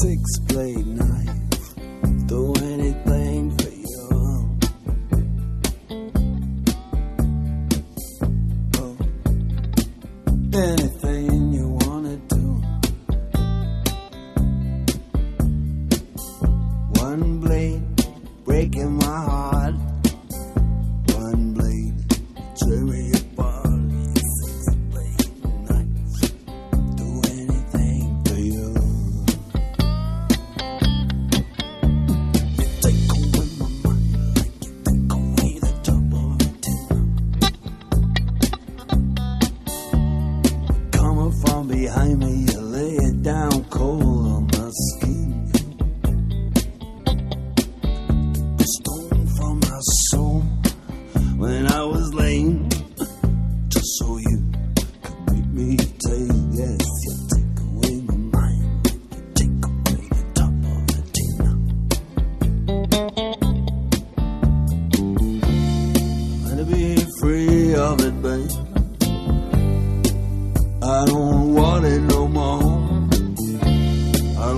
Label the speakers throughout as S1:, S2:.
S1: six blade knife. Do anything for you. Oh, anything you wanna do. One blade breaking my heart. My skin. The stone from my soul when I was lame, just so you could make me take. Yes, you take away my mind, you take away the top of the to be free of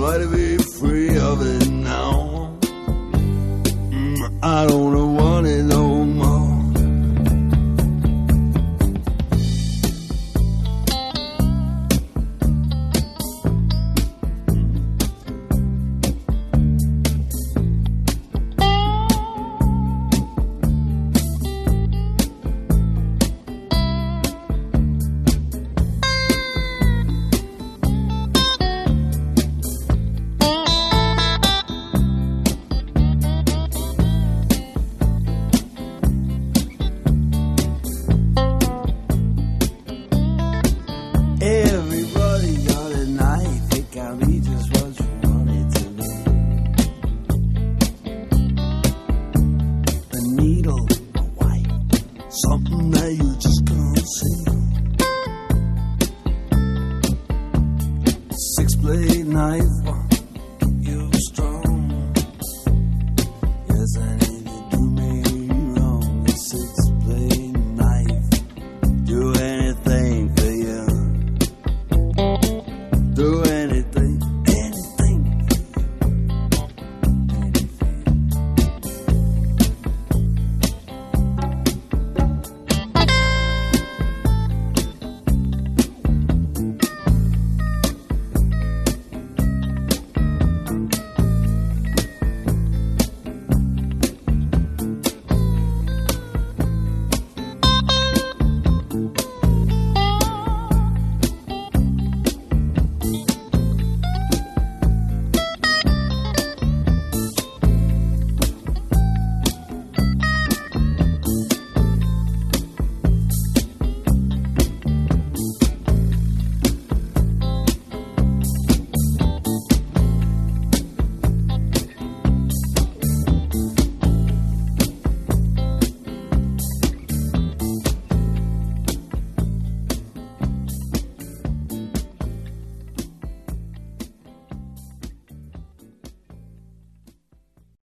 S1: Like to